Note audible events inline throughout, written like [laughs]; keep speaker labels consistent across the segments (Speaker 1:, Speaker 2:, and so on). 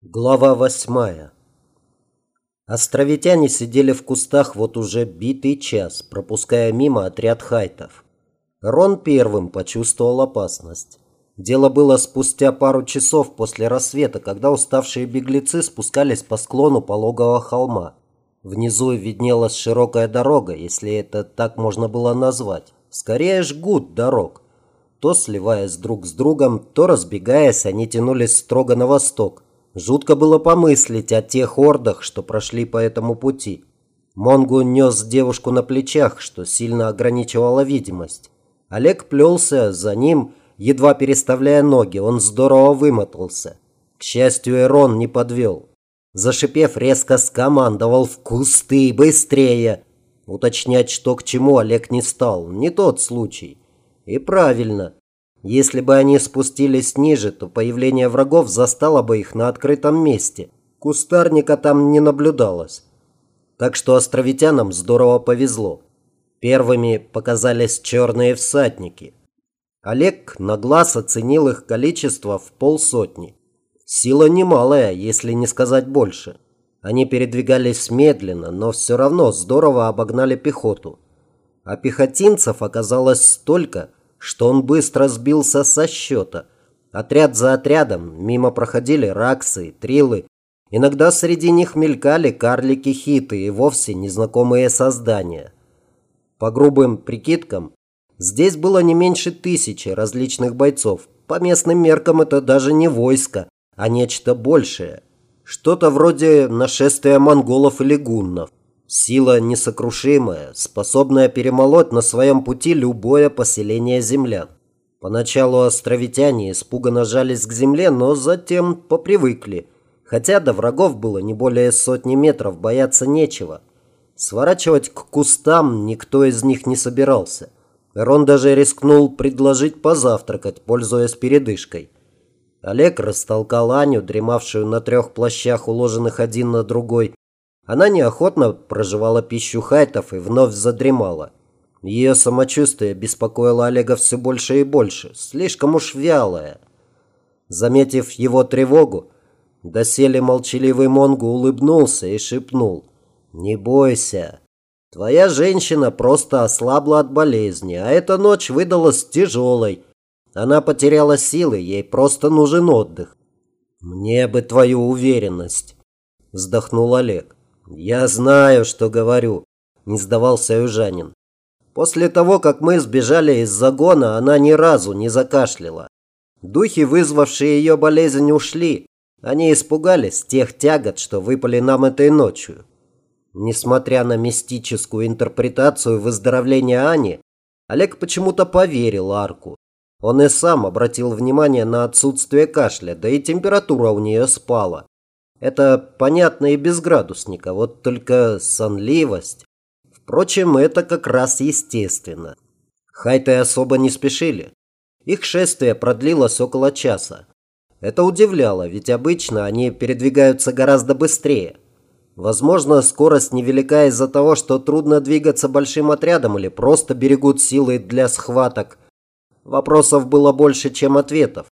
Speaker 1: Глава восьмая. Островитяне сидели в кустах вот уже битый час, пропуская мимо отряд хайтов. Рон первым почувствовал опасность. Дело было спустя пару часов после рассвета, когда уставшие беглецы спускались по склону пологого холма. Внизу виднелась широкая дорога, если это так можно было назвать. Скорее жгут дорог. То сливаясь друг с другом, то разбегаясь, они тянулись строго на восток. Жутко было помыслить о тех ордах, что прошли по этому пути. Монгу нес девушку на плечах, что сильно ограничивало видимость. Олег плелся за ним, едва переставляя ноги, он здорово вымотался. К счастью, Эрон не подвел. Зашипев, резко скомандовал «В кусты! Быстрее!» Уточнять, что к чему, Олег не стал. Не тот случай. И правильно. Если бы они спустились ниже, то появление врагов застало бы их на открытом месте. Кустарника там не наблюдалось. Так что островитянам здорово повезло. Первыми показались черные всадники. Олег на глаз оценил их количество в полсотни. Сила немалая, если не сказать больше. Они передвигались медленно, но все равно здорово обогнали пехоту. А пехотинцев оказалось столько, что он быстро сбился со счета. Отряд за отрядом мимо проходили раксы, трилы. Иногда среди них мелькали карлики-хиты и вовсе незнакомые создания. По грубым прикидкам, здесь было не меньше тысячи различных бойцов. По местным меркам это даже не войско, а нечто большее. Что-то вроде нашествия монголов или гуннов. Сила несокрушимая, способная перемолоть на своем пути любое поселение землян. Поначалу островитяне испуганно жались к земле, но затем попривыкли. Хотя до врагов было не более сотни метров, бояться нечего. Сворачивать к кустам никто из них не собирался. Рон даже рискнул предложить позавтракать, пользуясь передышкой. Олег растолкал Аню, дремавшую на трех плащах, уложенных один на другой, она неохотно проживала пищу хайтов и вновь задремала. Ее самочувствие беспокоило Олега все больше и больше, слишком уж вялое. Заметив его тревогу, доселе молчаливый Монгу улыбнулся и шепнул. «Не бойся. Твоя женщина просто ослабла от болезни, а эта ночь выдалась тяжелой. Она потеряла силы, ей просто нужен отдых». «Мне бы твою уверенность», – вздохнул Олег. «Я знаю, что говорю», – не сдавался южанин. «После того, как мы сбежали из загона, она ни разу не закашляла. Духи, вызвавшие ее болезнь, ушли. Они испугались тех тягот, что выпали нам этой ночью». Несмотря на мистическую интерпретацию выздоровления Ани, Олег почему-то поверил Арку. Он и сам обратил внимание на отсутствие кашля, да и температура у нее спала. Это понятно и без градусника, вот только сонливость. Впрочем, это как раз естественно. Хайты особо не спешили. Их шествие продлилось около часа. Это удивляло, ведь обычно они передвигаются гораздо быстрее. Возможно, скорость невелика из-за того, что трудно двигаться большим отрядом или просто берегут силы для схваток. Вопросов было больше, чем ответов.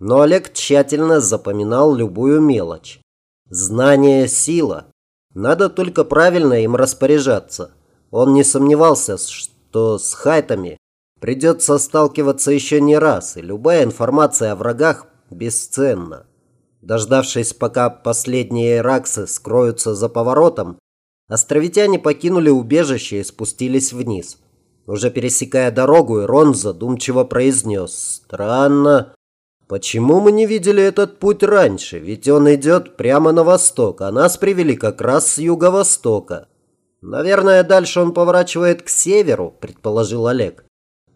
Speaker 1: Но Олег тщательно запоминал любую мелочь. Знание – сила. Надо только правильно им распоряжаться. Он не сомневался, что с хайтами придется сталкиваться еще не раз, и любая информация о врагах бесценна. Дождавшись, пока последние раксы скроются за поворотом, островитяне покинули убежище и спустились вниз. Уже пересекая дорогу, Ирон задумчиво произнес «Странно, Почему мы не видели этот путь раньше? Ведь он идет прямо на восток, а нас привели как раз с юго-востока. Наверное, дальше он поворачивает к северу, предположил Олег.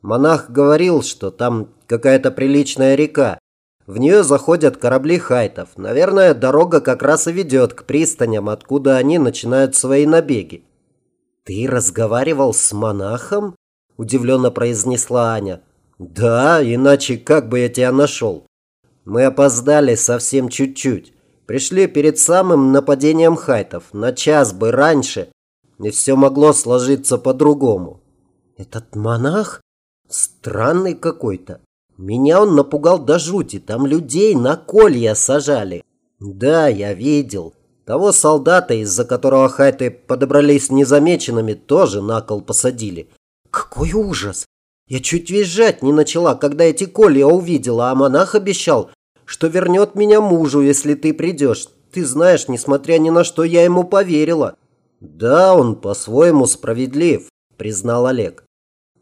Speaker 1: Монах говорил, что там какая-то приличная река. В нее заходят корабли хайтов. Наверное, дорога как раз и ведет к пристаням, откуда они начинают свои набеги. «Ты разговаривал с монахом?» – удивленно произнесла Аня. «Да, иначе как бы я тебя нашел? Мы опоздали совсем чуть-чуть. Пришли перед самым нападением хайтов, на час бы раньше, и все могло сложиться по-другому». «Этот монах? Странный какой-то. Меня он напугал до жути, там людей на колья сажали». Да, я видел. Того солдата, из-за которого хайты подобрались незамеченными, тоже на кол посадили. Какой ужас! Я чуть визжать не начала, когда эти колья увидела, а монах обещал, что вернет меня мужу, если ты придешь. Ты знаешь, несмотря ни на что, я ему поверила. Да, он по-своему справедлив, признал Олег.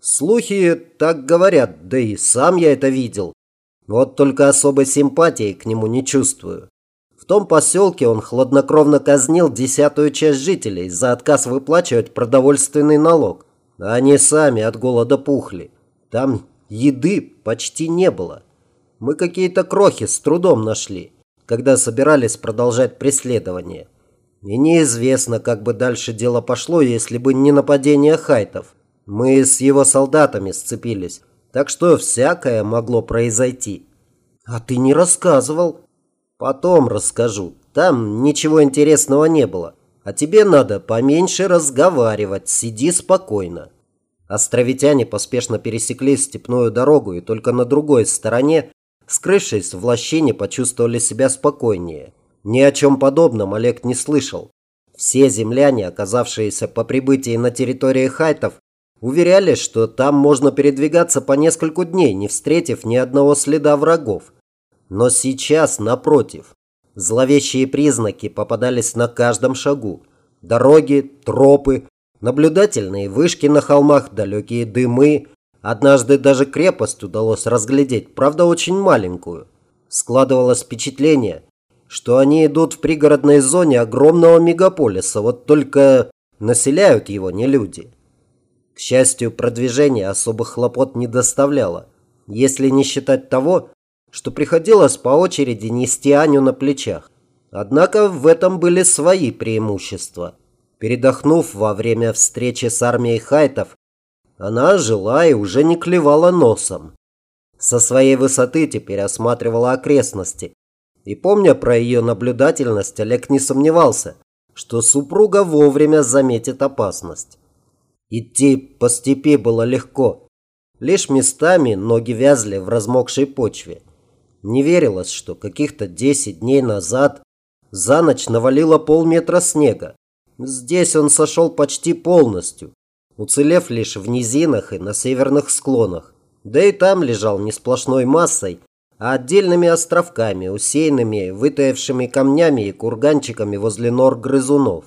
Speaker 1: Слухи так говорят, да и сам я это видел. Вот только особой симпатии к нему не чувствую. В том поселке он хладнокровно казнил десятую часть жителей за отказ выплачивать продовольственный налог. Они сами от голода пухли. Там еды почти не было. Мы какие-то крохи с трудом нашли, когда собирались продолжать преследование. И неизвестно, как бы дальше дело пошло, если бы не нападение хайтов. Мы с его солдатами сцепились, так что всякое могло произойти. А ты не рассказывал. Потом расскажу. Там ничего интересного не было. А тебе надо поменьше разговаривать, сиди спокойно. Островитяне поспешно пересекли степную дорогу и только на другой стороне, скрывшись в лощине, почувствовали себя спокойнее. Ни о чем подобном Олег не слышал. Все земляне, оказавшиеся по прибытии на территории хайтов, уверяли, что там можно передвигаться по нескольку дней, не встретив ни одного следа врагов. Но сейчас, напротив, зловещие признаки попадались на каждом шагу. Дороги, тропы, наблюдательные вышки на холмах, далекие дымы. Однажды даже крепость удалось разглядеть, правда очень маленькую. Складывалось впечатление, что они идут в пригородной зоне огромного мегаполиса, вот только населяют его не люди. К счастью, продвижение особых хлопот не доставляло, если не считать того, что приходилось по очереди нести Аню на плечах. Однако в этом были свои преимущества. Передохнув во время встречи с армией хайтов, она жила и уже не клевала носом. Со своей высоты теперь осматривала окрестности. И помня про ее наблюдательность, Олег не сомневался, что супруга вовремя заметит опасность. Идти по степи было легко. Лишь местами ноги вязли в размокшей почве. Не верилось, что каких-то 10 дней назад за ночь навалило полметра снега. Здесь он сошел почти полностью, уцелев лишь в низинах и на северных склонах. Да и там лежал не сплошной массой, а отдельными островками, усеянными вытаявшими камнями и курганчиками возле нор грызунов.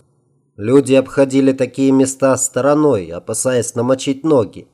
Speaker 1: Люди обходили такие места стороной, опасаясь намочить ноги.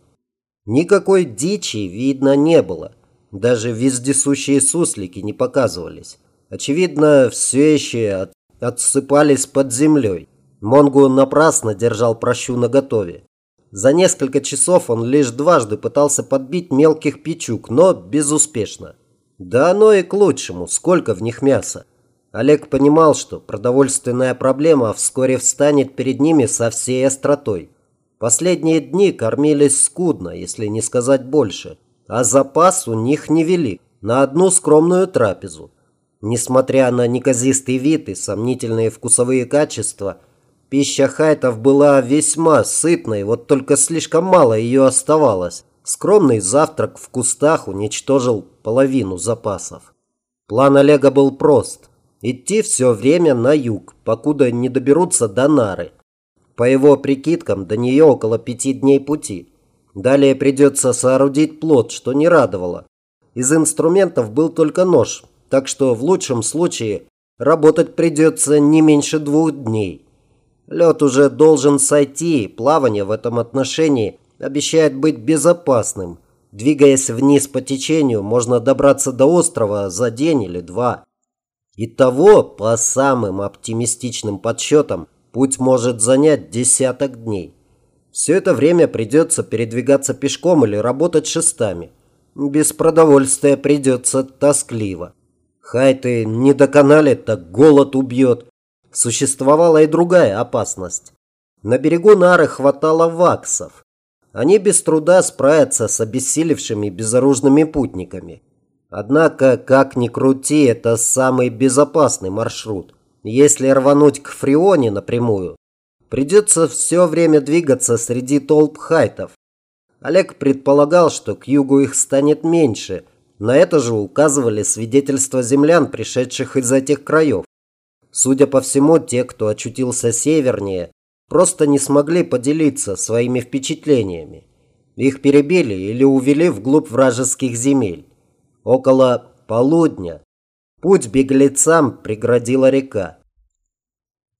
Speaker 1: Никакой дичи видно не было – даже вездесущие суслики не показывались. Очевидно, все еще от, отсыпались под землей. Монгу напрасно держал прощу наготове. За несколько часов он лишь дважды пытался подбить мелких печук, но безуспешно. Да оно и к лучшему, сколько в них мяса. Олег понимал, что продовольственная проблема вскоре встанет перед ними со всей остротой. Последние дни кормились скудно, если не сказать больше а запас у них невелик, на одну скромную трапезу. Несмотря на неказистый вид и сомнительные вкусовые качества, пища хайтов была весьма сытной, вот только слишком мало ее оставалось. Скромный завтрак в кустах уничтожил половину запасов. План Олега был прост. Идти все время на юг, покуда не доберутся до Нары. По его прикидкам, до нее около пяти дней пути. Далее придется соорудить плот, что не радовало. Из инструментов был только нож, так что в лучшем случае работать придется не меньше двух дней. Лед уже должен сойти, плавание в этом отношении обещает быть безопасным. Двигаясь вниз по течению, можно добраться до острова за день или два. Итого, по самым оптимистичным подсчетам, путь может занять десяток дней. Все это время придется передвигаться пешком или работать шестами. Без продовольствия придется тоскливо. Хайты не доконали, так голод убьет. Существовала и другая опасность. На берегу Нары хватало ваксов. Они без труда справятся с обессилевшими безоружными путниками. Однако, как ни крути, это самый безопасный маршрут. Если рвануть к Фрионе напрямую, Придется все время двигаться среди толп хайтов. Олег предполагал, что к югу их станет меньше, На это же указывали свидетельства землян, пришедших из этих краев. Судя по всему, те, кто очутился севернее, просто не смогли поделиться своими впечатлениями. Их перебили или увели вглубь вражеских земель. Около полудня путь беглецам преградила река.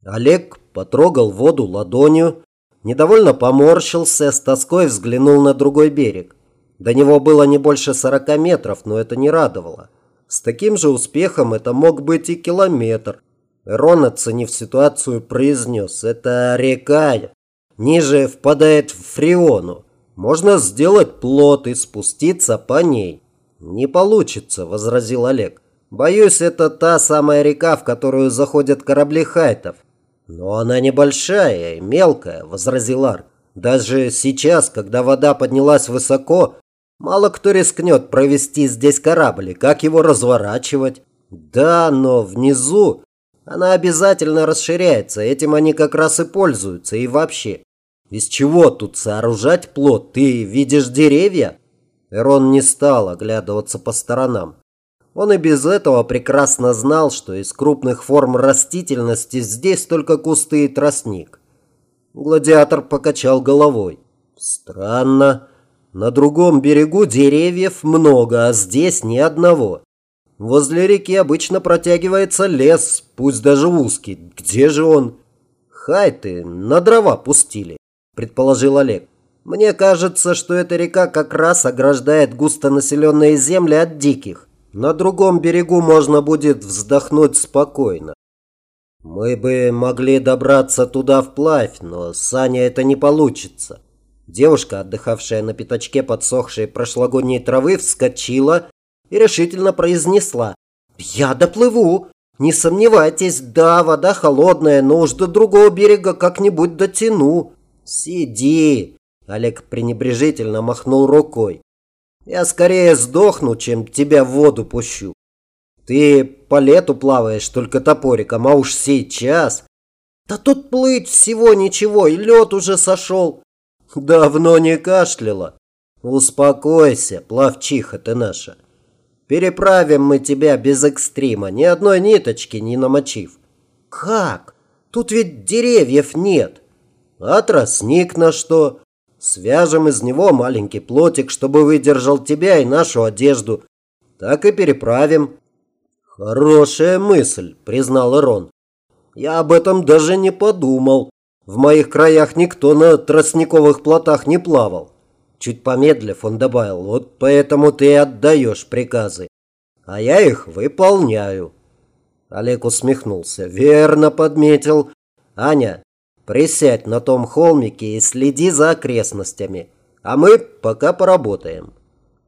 Speaker 1: Олег потрогал воду ладонью, недовольно поморщился, с тоской взглянул на другой берег. До него было не больше 40 метров, но это не радовало. С таким же успехом это мог быть и километр. Рон, оценив ситуацию, произнес, это река, ниже впадает в Фриону. Можно сделать плот и спуститься по ней. Не получится, возразил Олег. Боюсь, это та самая река, в которую заходят корабли хайтов. Но она небольшая и мелкая, возразил Арк. Даже сейчас, когда вода поднялась высоко, Мало кто рискнет провести здесь корабль, и как его разворачивать. Да, но внизу она обязательно расширяется, этим они как раз и пользуются, и вообще. Из чего тут сооружать плод? Ты видишь деревья? Эрон не стал оглядываться по сторонам. Он и без этого прекрасно знал, что из крупных форм растительности здесь только кусты и тростник. Гладиатор покачал головой. Странно. На другом берегу деревьев много, а здесь ни одного. Возле реки обычно протягивается лес, пусть даже узкий. Где же он? Хайты на дрова пустили, предположил Олег. Мне кажется, что эта река как раз ограждает густонаселенные земли от диких. На другом берегу можно будет вздохнуть спокойно. Мы бы могли добраться туда вплавь, но Саня это не получится. Девушка, отдыхавшая на пятачке подсохшей прошлогодней травы, вскочила и решительно произнесла. «Я доплыву! Не сомневайтесь, да, вода холодная, но уж до другого берега как-нибудь дотяну». «Сиди!» – Олег пренебрежительно махнул рукой. «Я скорее сдохну, чем тебя в воду пущу. Ты по лету плаваешь только топориком, а уж сейчас...» «Да тут плыть всего ничего, и лед уже сошел. Давно не кашляла. Успокойся, плавчиха ты наша. Переправим мы тебя без экстрима, ни одной ниточки не намочив. Как? Тут ведь деревьев нет. Тростник на что? Свяжем из него маленький плотик, чтобы выдержал тебя и нашу одежду. Так и переправим. Хорошая мысль, признал Ирон. Я об этом даже не подумал. В моих краях никто на тростниковых плотах не плавал. Чуть помедлив, он добавил, вот поэтому ты отдаешь приказы, а я их выполняю. Олег усмехнулся. Верно подметил. Аня, присядь на том холмике и следи за окрестностями, а мы пока поработаем.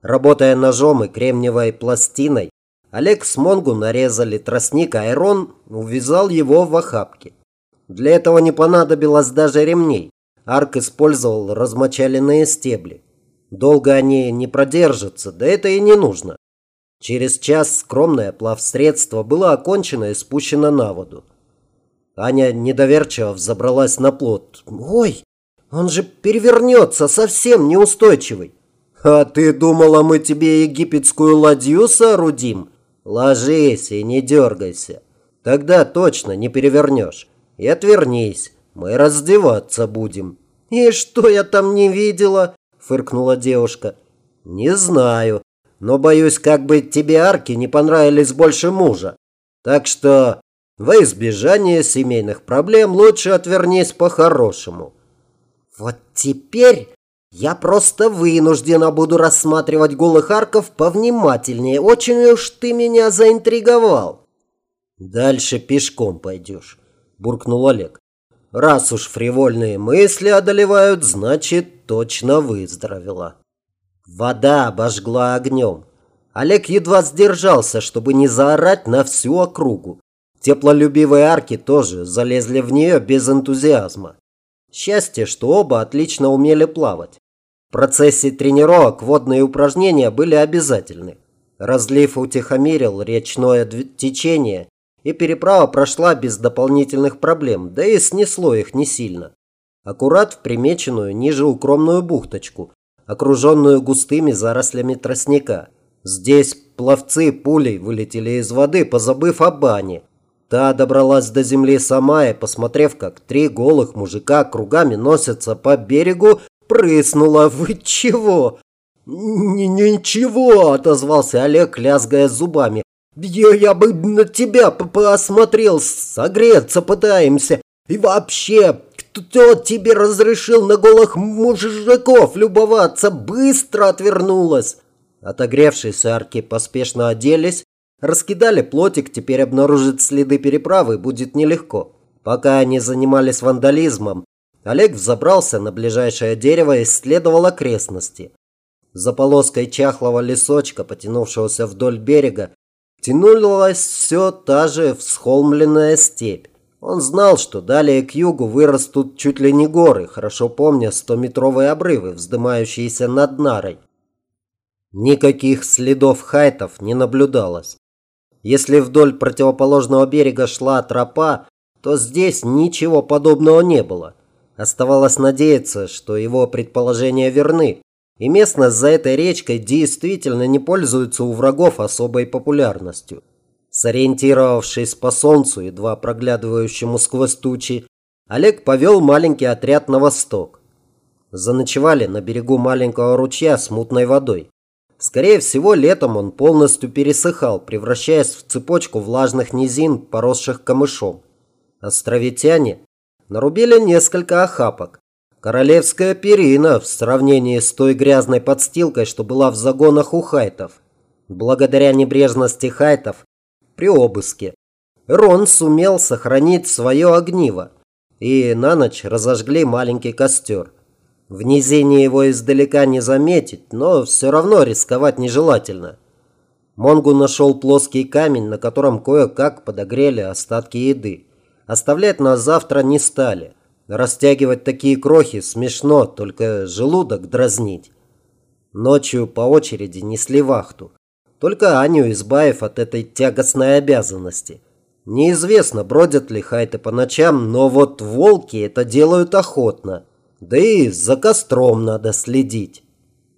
Speaker 1: Работая ножом и кремниевой пластиной, Олег с Монгу нарезали тростник, а Айрон увязал его в охапке. Для этого не понадобилось даже ремней. Арк использовал размочаленные стебли. Долго они не продержатся, да это и не нужно. Через час скромное плавсредство было окончено и спущено на воду. Аня недоверчиво взобралась на плот. «Ой, он же перевернется, совсем неустойчивый!» «А ты думала, мы тебе египетскую ладью соорудим?» «Ложись и не дергайся. Тогда точно не перевернешь и отвернись, мы раздеваться будем». «И что я там не видела?» – фыркнула девушка. «Не знаю, но боюсь, как бы тебе арки не понравились больше мужа. Так что во избежание семейных проблем лучше отвернись по-хорошему». «Вот теперь я просто вынуждена буду рассматривать голых арков повнимательнее. Очень уж ты меня заинтриговал». «Дальше пешком пойдешь буркнул Олег. Раз уж фривольные мысли одолевают, значит, точно выздоровела. Вода обожгла огнем. Олег едва сдержался, чтобы не заорать на всю округу. Теплолюбивые арки тоже залезли в нее без энтузиазма. Счастье, что оба отлично умели плавать. В процессе тренировок водные упражнения были обязательны. Разлив утихомирил речное течение и переправа прошла без дополнительных проблем, да и снесло их не сильно. Аккурат в примеченную ниже укромную бухточку, окруженную густыми зарослями тростника. Здесь пловцы пулей вылетели из воды, позабыв о бане. Та добралась до земли сама и, посмотрев, как три голых мужика кругами носятся по берегу, прыснула. [laughs] «Вы чего?» «Ничего», – отозвался Олег, лязгая зубами. «Я, я бы на тебя посмотрел, согреться пытаемся. И вообще, кто тебе разрешил на голых мужиков любоваться? Быстро отвернулась!» Отогревшиеся арки поспешно оделись, раскидали плотик, теперь обнаружить следы переправы будет нелегко. Пока они занимались вандализмом, Олег взобрался на ближайшее дерево и исследовал окрестности. За полоской чахлого лесочка, потянувшегося вдоль берега, тянулась все та же всхолмленная степь. Он знал, что далее к югу вырастут чуть ли не горы, хорошо помня стометровые обрывы, вздымающиеся над Нарой. Никаких следов хайтов не наблюдалось. Если вдоль противоположного берега шла тропа, то здесь ничего подобного не было. Оставалось надеяться, что его предположения верны, и местность за этой речкой действительно не пользуется у врагов особой популярностью. Сориентировавшись по солнцу, едва проглядывающему сквозь тучи, Олег повел маленький отряд на восток. Заночевали на берегу маленького ручья с мутной водой. Скорее всего, летом он полностью пересыхал, превращаясь в цепочку влажных низин, поросших камышом. Островитяне нарубили несколько охапок. Королевская перина в сравнении с той грязной подстилкой, что была в загонах у хайтов. Благодаря небрежности хайтов при обыске Рон сумел сохранить свое огниво, и на ночь разожгли маленький костер. В низине его издалека не заметить, но все равно рисковать нежелательно. Монгу нашел плоский камень, на котором кое-как подогрели остатки еды. Оставлять на завтра не стали. Растягивать такие крохи смешно, только желудок дразнить. Ночью по очереди несли вахту. Только Аню избавив от этой тягостной обязанности. Неизвестно, бродят ли хайты по ночам, но вот волки это делают охотно. Да и за костром надо следить.